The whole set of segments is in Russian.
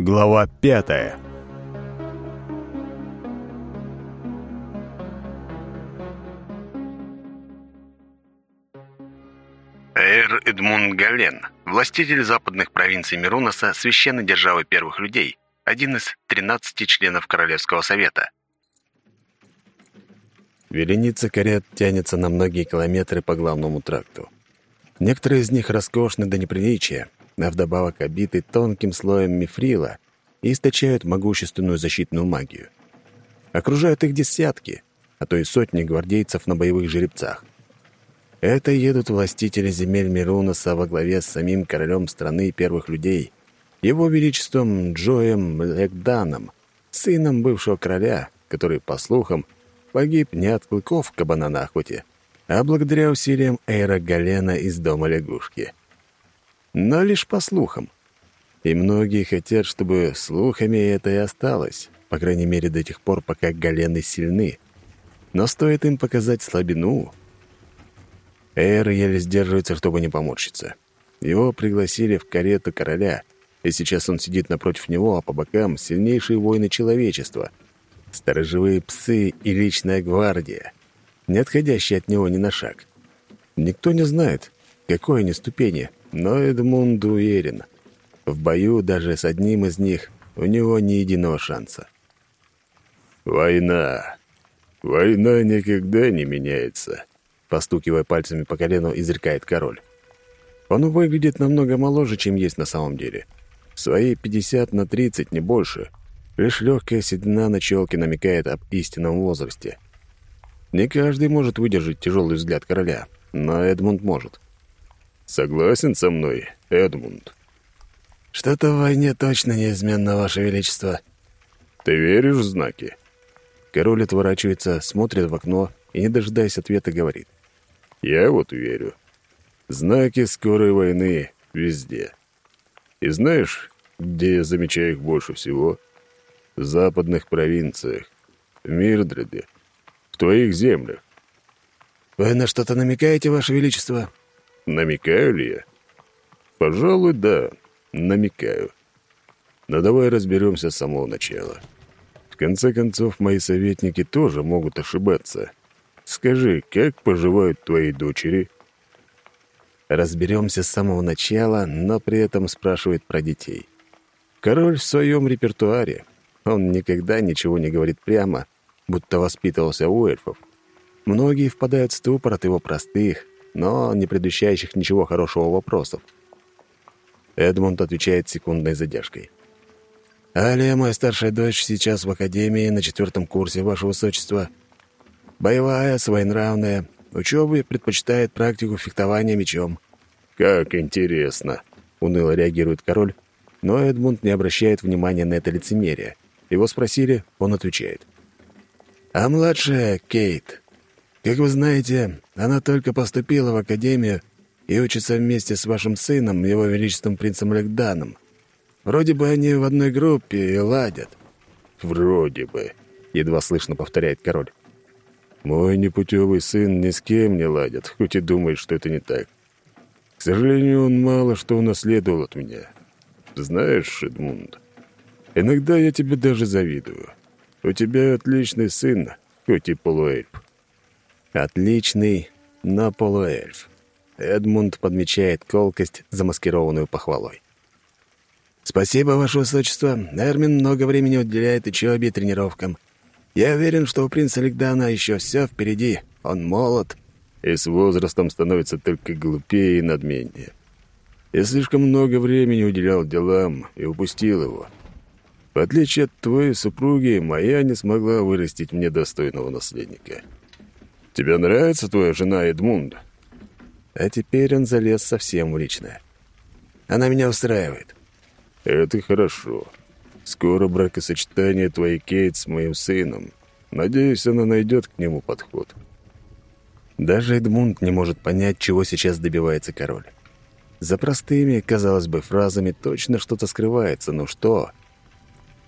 Глава пятая Эр Эдмунд Гален, властитель западных провинций Мируноса, священной державы первых людей, один из 13 членов Королевского совета. Вереница карет тянется на многие километры по главному тракту. Некоторые из них роскошны до неприличия, а вдобавок обиты тонким слоем мифрила и источают могущественную защитную магию. Окружают их десятки, а то и сотни гвардейцев на боевых жеребцах. Это едут властители земель Мируноса во главе с самим королем страны первых людей, его величеством Джоем Легданом, сыном бывшего короля, который, по слухам, погиб не от клыков кабана на охоте, а благодаря усилиям Эйра Галена из дома лягушки. Но лишь по слухам. И многие хотят, чтобы слухами это и осталось, по крайней мере до тех пор, пока Галены сильны. Но стоит им показать слабину... Эйр еле сдерживается, чтобы не поморщиться. Его пригласили в карету короля, и сейчас он сидит напротив него, а по бокам сильнейшие воины человечества — Сторожевые псы и личная гвардия, не отходящие от него ни на шаг. Никто не знает, какой они ступени, но Эдмунд уверен. В бою даже с одним из них у него ни единого шанса. «Война! Война никогда не меняется!» Постукивая пальцами по колену, изрекает король. Он выглядит намного моложе, чем есть на самом деле. Свои 50 на 30, не больше. Лишь легкая седина на челке намекает об истинном возрасте. Не каждый может выдержать тяжелый взгляд короля, но Эдмунд может. «Согласен со мной, Эдмунд?» «Что-то в войне точно неизменно, Ваше Величество». «Ты веришь в знаки?» Король отворачивается, смотрит в окно и, не дожидаясь ответа, говорит. «Я вот верю. Знаки скорой войны везде. И знаешь, где я замечаю их больше всего?» в западных провинциях, в Мирдреде, в твоих землях. Вы на что-то намекаете, Ваше Величество? Намекаю ли я? Пожалуй, да, намекаю. Но давай разберемся с самого начала. В конце концов, мои советники тоже могут ошибаться. Скажи, как поживают твои дочери? Разберемся с самого начала, но при этом спрашивает про детей. Король в своем репертуаре. Он никогда ничего не говорит прямо, будто воспитывался у эльфов. Многие впадают в ступор от его простых, но не предвещающих ничего хорошего вопросов. Эдмунд отвечает секундной задержкой. «Алия, моя старшая дочь, сейчас в академии на четвертом курсе, ваше высочество. Боевая, своенравная, учебы предпочитает практику фехтования мечом». «Как интересно!» — уныло реагирует король, но Эдмунд не обращает внимания на это лицемерие. Его спросили, он отвечает. «А младшая Кейт. Как вы знаете, она только поступила в академию и учится вместе с вашим сыном, его величеством принцем Легданом. Вроде бы они в одной группе и ладят». «Вроде бы», — едва слышно повторяет король. «Мой непутевый сын ни с кем не ладит, хоть и думает, что это не так. К сожалению, он мало что унаследовал от меня. Знаешь, Эдмунд, Иногда я тебе даже завидую. У тебя отличный сын, хоть и полуэльф». «Отличный, но полуэльф». Эдмунд подмечает колкость, замаскированную похвалой. «Спасибо, Ваше Высочество. Эрмин много времени уделяет учебе и тренировкам. Я уверен, что у принца Легдана еще все впереди. Он молод». И с возрастом становится только глупее и надменнее. Я слишком много времени уделял делам и упустил его. В отличие от твоей супруги, моя не смогла вырастить мне достойного наследника. Тебе нравится твоя жена Эдмунд? А теперь он залез совсем в личное. Она меня устраивает. Это хорошо. Скоро бракосочетание твоей Кейт с моим сыном. Надеюсь, она найдет к нему подход. Даже Эдмунд не может понять, чего сейчас добивается король. За простыми, казалось бы, фразами точно что-то скрывается, но что?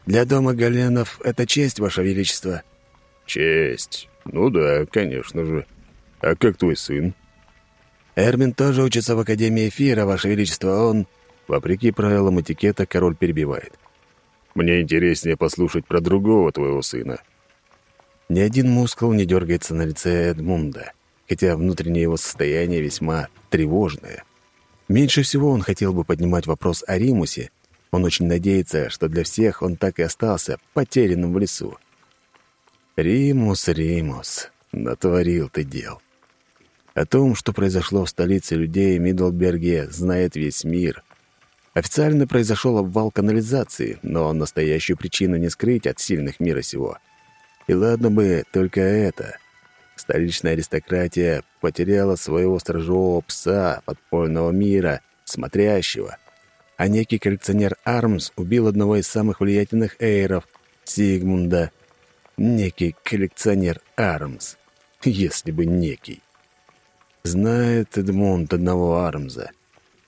Для дома Галенов это честь, Ваше Величество». «Честь? Ну да, конечно же. А как твой сын?» «Эрмин тоже учится в Академии Эфира, Ваше Величество. Он...» Вопреки правилам этикета, король перебивает. Мне интереснее послушать про другого твоего сына». Ни один мускул не дергается на лице Эдмунда, хотя внутреннее его состояние весьма тревожное. Меньше всего он хотел бы поднимать вопрос о Римусе. Он очень надеется, что для всех он так и остался потерянным в лесу. Римус, Римус, натворил ты дел. О том, что произошло в столице людей Миддлберге, знает весь мир. Официально произошел обвал канализации, но настоящую причину не скрыть от сильных мира сего. И ладно бы только это. Столичная аристократия потеряла своего сторожевого пса подпольного мира, смотрящего. А некий коллекционер Армс убил одного из самых влиятельных эйров, Сигмунда. Некий коллекционер Армс. Если бы некий. Знает Эдмунд одного Армза.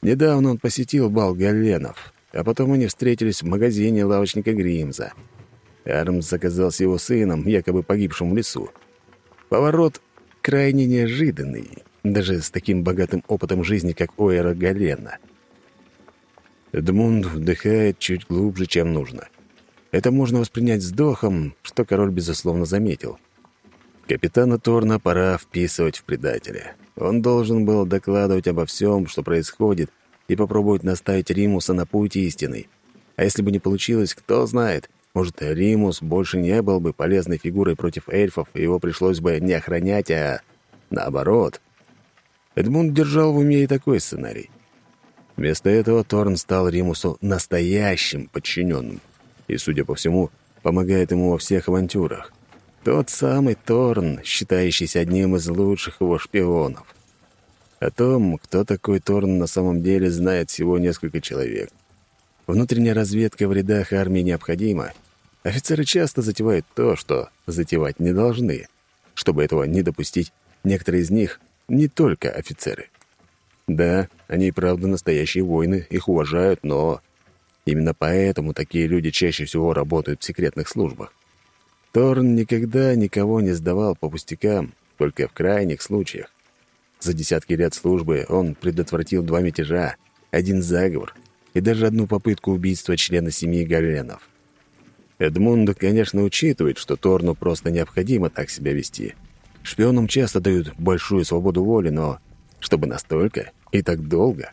Недавно он посетил бал Галенов, а потом они встретились в магазине лавочника Гримза. Армз оказался его сыном, якобы погибшим в лесу. Поворот крайне неожиданный, даже с таким богатым опытом жизни, как у Эра Галена. Эдмунд вдыхает чуть глубже, чем нужно. Это можно воспринять вздохом, что король, безусловно, заметил. Капитана Торна пора вписывать в предателя. Он должен был докладывать обо всем, что происходит, и попробовать наставить Римуса на путь истины. А если бы не получилось, кто знает, может, Римус больше не был бы полезной фигурой против эльфов, и его пришлось бы не охранять, а наоборот. Эдмунд держал в уме и такой сценарий. Вместо этого Торн стал Римусу настоящим подчиненным и, судя по всему, помогает ему во всех авантюрах. Тот самый Торн, считающийся одним из лучших его шпионов. О том, кто такой Торн на самом деле, знает всего несколько человек. Внутренняя разведка в рядах армии необходима. Офицеры часто затевают то, что затевать не должны. Чтобы этого не допустить, некоторые из них не только офицеры. Да, они и правда настоящие воины, их уважают, но... Именно поэтому такие люди чаще всего работают в секретных службах. Торн никогда никого не сдавал по пустякам, только в крайних случаях. За десятки лет службы он предотвратил два мятежа, один заговор и даже одну попытку убийства члена семьи Галенов. Эдмунд, конечно, учитывает, что Торну просто необходимо так себя вести. Шпионам часто дают большую свободу воли, но чтобы настолько и так долго?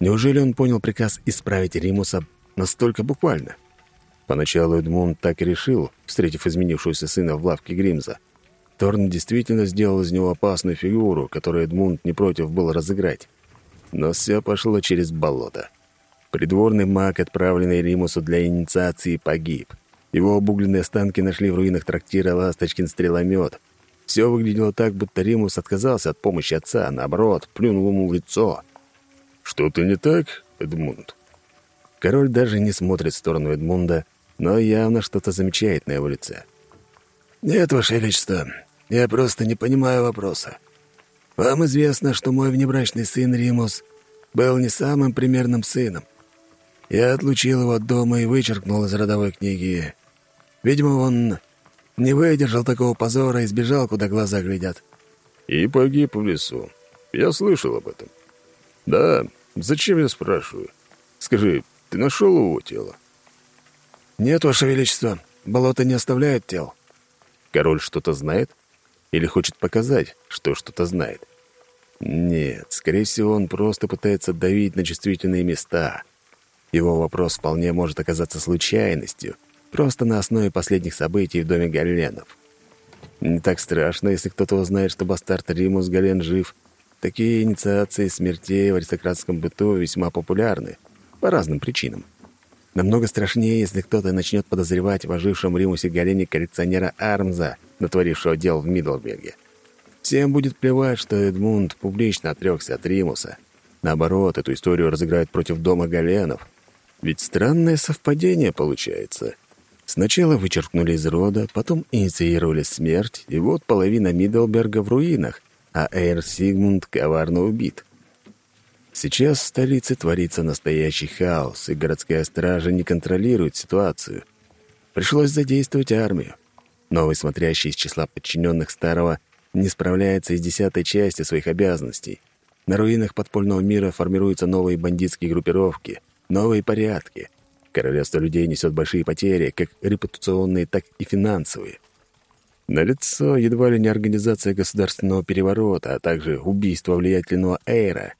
Неужели он понял приказ исправить Римуса настолько буквально? — Поначалу Эдмунд так и решил, встретив изменившуюся сына в лавке Гримза. Торн действительно сделал из него опасную фигуру, которую Эдмунд не против был разыграть. Но все пошло через болото. Придворный маг, отправленный Римусу для инициации, погиб. Его обугленные останки нашли в руинах трактира «Ласточкин стреломет». Все выглядело так, будто Римус отказался от помощи отца, а наоборот, плюнул ему в лицо. «Что-то не так, Эдмунд?» Король даже не смотрит в сторону Эдмунда, но явно что-то замечает на его лице. «Нет, Ваше Величество, я просто не понимаю вопроса. Вам известно, что мой внебрачный сын Римус был не самым примерным сыном. Я отлучил его от дома и вычеркнул из родовой книги. Видимо, он не выдержал такого позора и сбежал, куда глаза глядят». «И погиб в лесу. Я слышал об этом. Да, зачем я спрашиваю? Скажи, ты нашел его тело?» «Нет, Ваше Величество, болото не оставляет тел». Король что-то знает? Или хочет показать, что что-то знает? Нет, скорее всего, он просто пытается давить на чувствительные места. Его вопрос вполне может оказаться случайностью, просто на основе последних событий в доме Галенов. Не так страшно, если кто-то узнает, что бастард Римус Гален жив. Такие инициации смертей в аристократском быту весьма популярны, по разным причинам. Намного страшнее, если кто-то начнет подозревать в ожившем Римусе Галене коллекционера Армза, натворившего дел в Мидлберге. Всем будет плевать, что Эдмунд публично отрекся от Римуса. Наоборот, эту историю разыграют против дома Галенов. Ведь странное совпадение получается. Сначала вычеркнули из рода, потом инициировали смерть, и вот половина Миддлберга в руинах, а Эйр Сигмунд коварно убит. Сейчас в столице творится настоящий хаос, и городская стража не контролирует ситуацию. Пришлось задействовать армию. Новый смотрящий из числа подчиненных старого не справляется из десятой части своих обязанностей. На руинах подпольного мира формируются новые бандитские группировки, новые порядки. Королевство людей несет большие потери, как репутационные, так и финансовые. Налицо едва ли не организация государственного переворота, а также убийство влиятельного Эйра.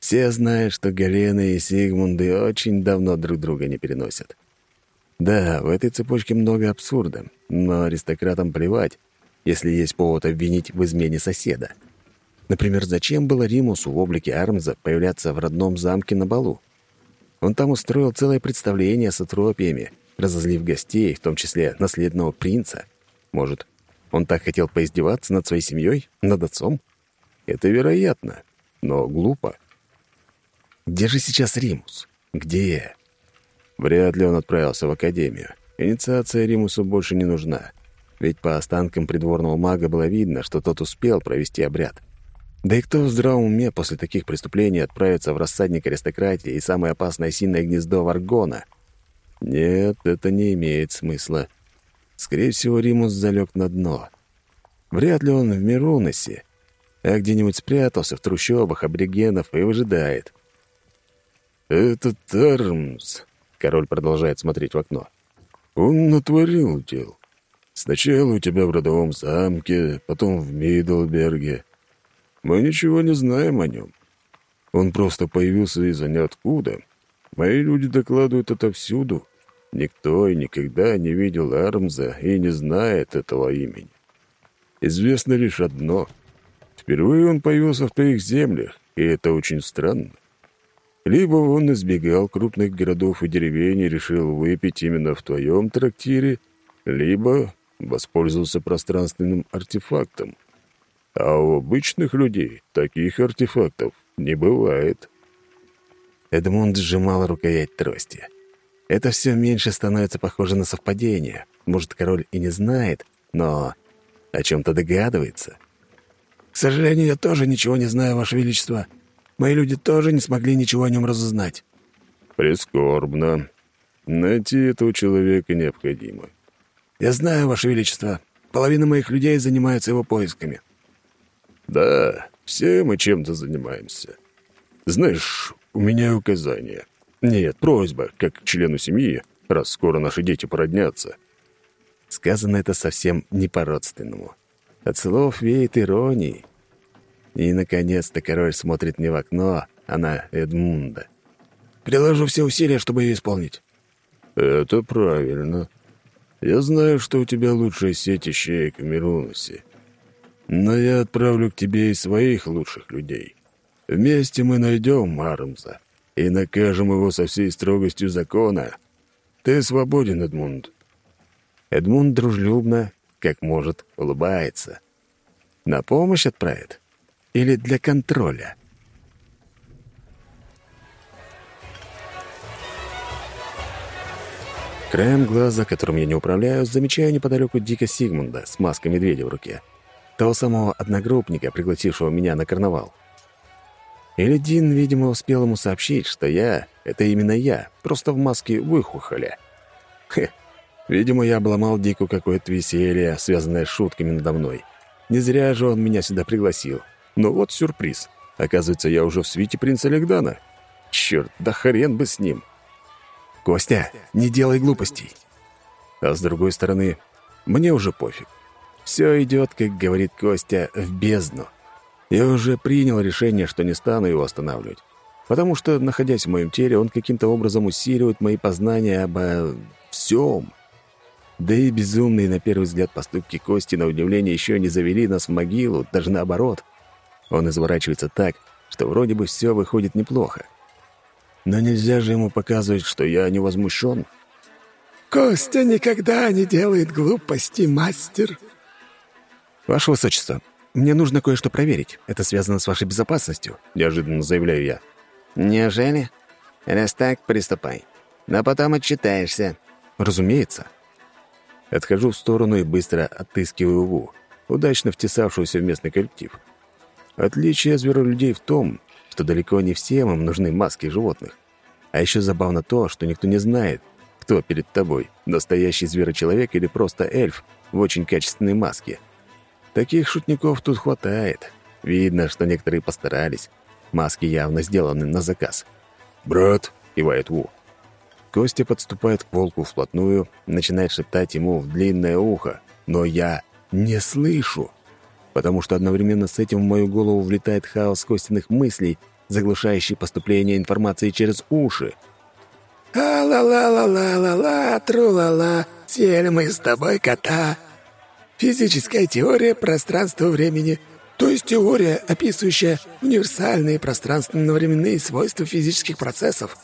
Все знают, что Галены и Сигмунды очень давно друг друга не переносят. Да, в этой цепочке много абсурда, но аристократам плевать, если есть повод обвинить в измене соседа. Например, зачем было Римусу в облике Армза появляться в родном замке на балу? Он там устроил целое представление с атропиями, разозлив гостей, в том числе наследного принца. Может, он так хотел поиздеваться над своей семьей, над отцом? Это вероятно, но глупо. Где же сейчас Римус? Где? Вряд ли он отправился в академию. Инициация Римусу больше не нужна. Ведь по останкам придворного мага было видно, что тот успел провести обряд. Да и кто в здравом уме после таких преступлений отправится в рассадник аристократии и самое опасное синее гнездо Варгона? Нет, это не имеет смысла. Скорее всего, Римус залег на дно. Вряд ли он в Мируносе, а где-нибудь спрятался в трущобах аборигенов и выжидает. «Этот Армс», — король продолжает смотреть в окно, — «он натворил дел. Сначала у тебя в родовом замке, потом в Мидлберге. Мы ничего не знаем о нем. Он просто появился из-за ниоткуда. Мои люди докладывают отовсюду. Никто и никогда не видел Армза и не знает этого имени. Известно лишь одно. Впервые он появился в твоих землях, и это очень странно. Либо он избегал крупных городов и деревень и решил выпить именно в твоем трактире, либо воспользовался пространственным артефактом. А у обычных людей таких артефактов не бывает. Эдмунд сжимал рукоять трости. Это все меньше становится похоже на совпадение. Может, король и не знает, но о чем-то догадывается. «К сожалению, я тоже ничего не знаю, Ваше Величество. Мои люди тоже не смогли ничего о нем разузнать». «Прискорбно. Найти этого человека необходимо. «Я знаю, Ваше Величество. Половина моих людей занимается его поисками». «Да, все мы чем-то занимаемся. Знаешь, у меня указание. Нет, просьба, как к члену семьи, раз скоро наши дети породнятся». Сказано это совсем не по-родственному. От слов веет иронией. И, наконец-то, король смотрит не в окно, а на Эдмунда. «Приложу все усилия, чтобы ее исполнить». «Это правильно. Я знаю, что у тебя лучшая сеть ищеек в Мируносе. Но я отправлю к тебе и своих лучших людей. Вместе мы найдем Армза и накажем его со всей строгостью закона. Ты свободен, Эдмунд». Эдмунд дружелюбно, как может, улыбается. На помощь отправит? Или для контроля? Краем глаза, которым я не управляю, замечаю неподалеку Дика Сигмунда с маской медведя в руке. Того самого одногруппника, пригласившего меня на карнавал. Или Дин, видимо, успел ему сообщить, что я — это именно я, просто в маске выхухоля. Хе, видимо, я обломал Дику какое-то веселье, связанное с шутками надо мной. Не зря же он меня сюда пригласил. Но вот сюрприз. Оказывается, я уже в свите принца Легдана. Черт, да хрен бы с ним. «Костя, не делай глупостей!» А с другой стороны, мне уже пофиг. Все идет, как говорит Костя, в бездну. Я уже принял решение, что не стану его останавливать. Потому что, находясь в моем теле, он каким-то образом усиливает мои познания обо всем. Да и безумные, на первый взгляд, поступки Кости, на удивление, еще не завели нас в могилу, даже наоборот. Он изворачивается так, что вроде бы все выходит неплохо. Но нельзя же ему показывать, что я не возмущен. «Костя никогда не делает глупости, мастер!» «Ваше Высочество, мне нужно кое-что проверить. Это связано с вашей безопасностью», — неожиданно заявляю я. «Неужели? Раз так, приступай. Но потом отчитаешься». «Разумеется». Отхожу в сторону и быстро отыскиваю Ву, удачно втесавшуюся в местный коллектив. Отличие зверолюдей в том, что далеко не всем им нужны маски животных. А еще забавно то, что никто не знает, кто перед тобой, настоящий зверочеловек или просто эльф в очень качественной маске. Таких шутников тут хватает. Видно, что некоторые постарались. Маски явно сделаны на заказ. «Брат», — кивает Ву, Костя подступает к волку вплотную, начинает шептать ему в длинное ухо, но я не слышу, потому что одновременно с этим в мою голову влетает хаос костяных мыслей, заглушающий поступление информации через уши. «А-ла-ла-ла-ла-ла-ла, тру-ла-ла, съели мы с тобой кота. Физическая теория пространства-времени, то есть теория, описывающая универсальные пространственно-временные свойства физических процессов.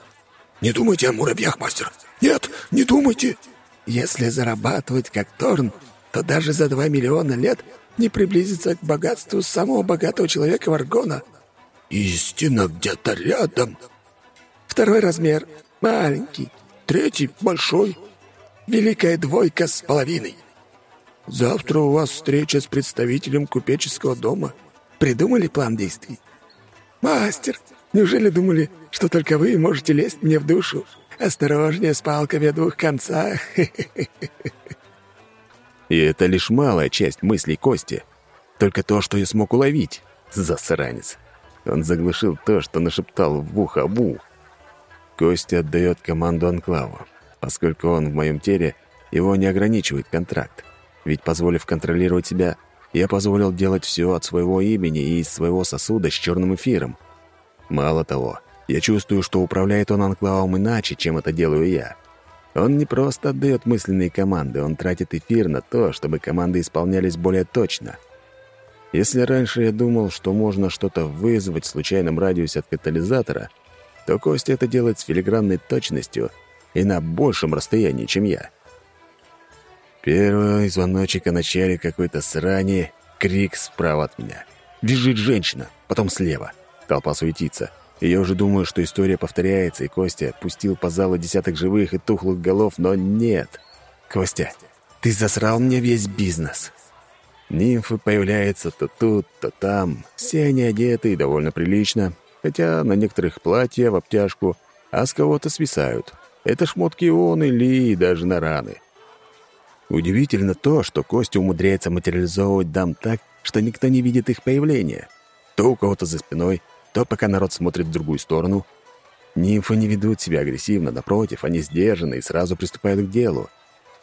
Не думайте о муравьях, мастер. Нет, не думайте. Если зарабатывать как Торн, то даже за два миллиона лет не приблизиться к богатству самого богатого человека Варгона. Истина где-то рядом. Второй размер маленький, третий большой. Великая двойка с половиной. Завтра у вас встреча с представителем купеческого дома. Придумали план действий? Мастер, неужели думали, что только вы можете лезть мне в душу? Осторожнее с палками о двух концах. И это лишь малая часть мыслей Кости. Только то, что я смог уловить. Засранец. Он заглушил то, что нашептал в ухо Ву. Костя отдает команду Анклаву. Поскольку он в моем теле, его не ограничивает контракт. Ведь, позволив контролировать себя, я позволил делать все от своего имени и из своего сосуда с черным эфиром. Мало того, я чувствую, что управляет он анклавом иначе, чем это делаю я. Он не просто отдает мысленные команды, он тратит эфир на то, чтобы команды исполнялись более точно. Если раньше я думал, что можно что-то вызвать в случайном радиусе от катализатора, то Костя это делает с филигранной точностью и на большем расстоянии, чем я. Первый звоночек о начале какой-то срани, крик справа от меня. Бежит женщина, потом слева. Толпа суетится. И я уже думаю, что история повторяется, и Костя пустил по залу десяток живых и тухлых голов, но нет. «Костя, ты засрал мне весь бизнес». Нимфы появляются то тут, то там. Все они одеты и довольно прилично, хотя на некоторых платья в обтяжку, а с кого-то свисают. Это шмотки он или даже на раны. Удивительно то, что Костя умудряется материализовывать дам так, что никто не видит их появления. То у кого-то за спиной, то пока народ смотрит в другую сторону. Нимфы не ведут себя агрессивно, напротив, они сдержаны и сразу приступают к делу.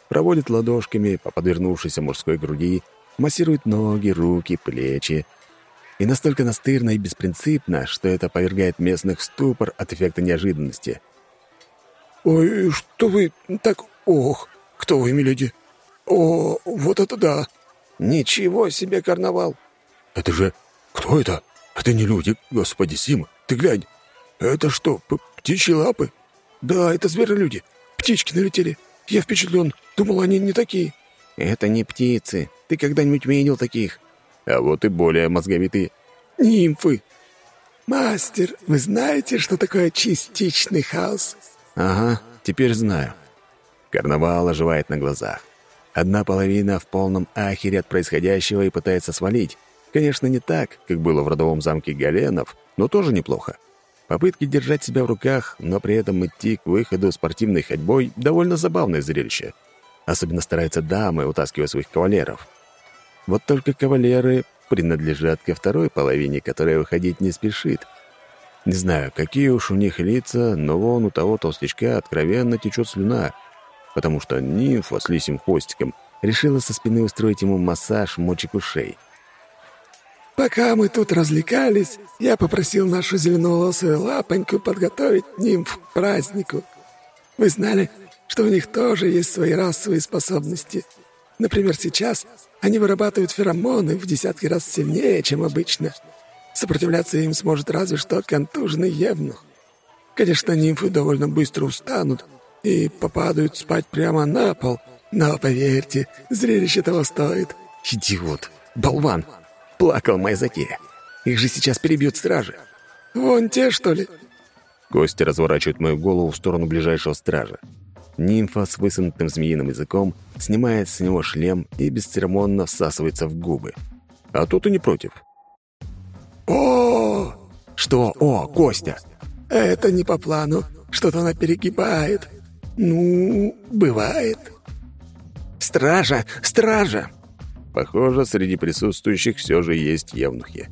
Проводят ладошками по подвернувшейся мужской груди, массируют ноги, руки, плечи. И настолько настырно и беспринципно, что это повергает местных в ступор от эффекта неожиданности. «Ой, что вы так... Ох, кто вы, миледи? О, вот это да! Ничего себе карнавал!» «Это же... Кто это?» «Это не люди, господи, Сима, ты глянь! Это что, птичьи лапы?» «Да, это зверолюди. Птички налетели. Я впечатлен. Думал, они не такие». «Это не птицы. Ты когда-нибудь видел таких?» «А вот и более мозговитые». «Нимфы. Мастер, вы знаете, что такое частичный хаос?» «Ага, теперь знаю». Карнавал оживает на глазах. Одна половина в полном ахере от происходящего и пытается свалить. Конечно, не так, как было в родовом замке Галенов, но тоже неплохо. Попытки держать себя в руках, но при этом идти к выходу спортивной ходьбой — довольно забавное зрелище. Особенно стараются дамы, утаскивая своих кавалеров. Вот только кавалеры принадлежат ко второй половине, которая выходить не спешит. Не знаю, какие уж у них лица, но вон у того толстячка откровенно течет слюна, потому что нимфа с лисим хвостиком решила со спины устроить ему массаж мочек ушей — Пока мы тут развлекались, я попросил нашу зеленоволосую лапоньку подготовить нимф к празднику. Вы знали, что у них тоже есть свои расовые способности. Например, сейчас они вырабатывают феромоны в десятки раз сильнее, чем обычно. Сопротивляться им сможет разве что контуженный евнух. Конечно, нимфы довольно быстро устанут и попадают спать прямо на пол, но, поверьте, зрелище того стоит. «Идиот! Болван!» плакал моя затея. Их же сейчас перебьют стражи. Вон те, что ли? Костя разворачивает мою голову в сторону ближайшего стража. Нимфа с высунутым змеиным языком снимает с него шлем и бесцеремонно всасывается в губы. А тот и не против. О! Что? О, Костя! Это не по плану. Что-то она перегибает. Ну, бывает. Стража! Стража! Похоже, среди присутствующих все же есть евнухи.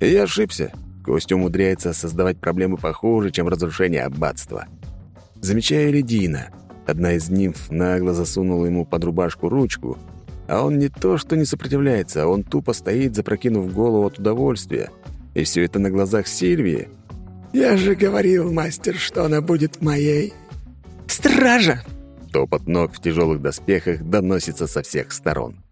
И я ошибся. Костя умудряется создавать проблемы похуже, чем разрушение аббатства. Замечаю Ледина. Одна из нимф нагло засунула ему под рубашку ручку, а он не то что не сопротивляется, а он тупо стоит, запрокинув голову от удовольствия. И все это на глазах Сильвии. «Я же говорил, мастер, что она будет моей». «Стража!» Топот ног в тяжелых доспехах доносится со всех сторон.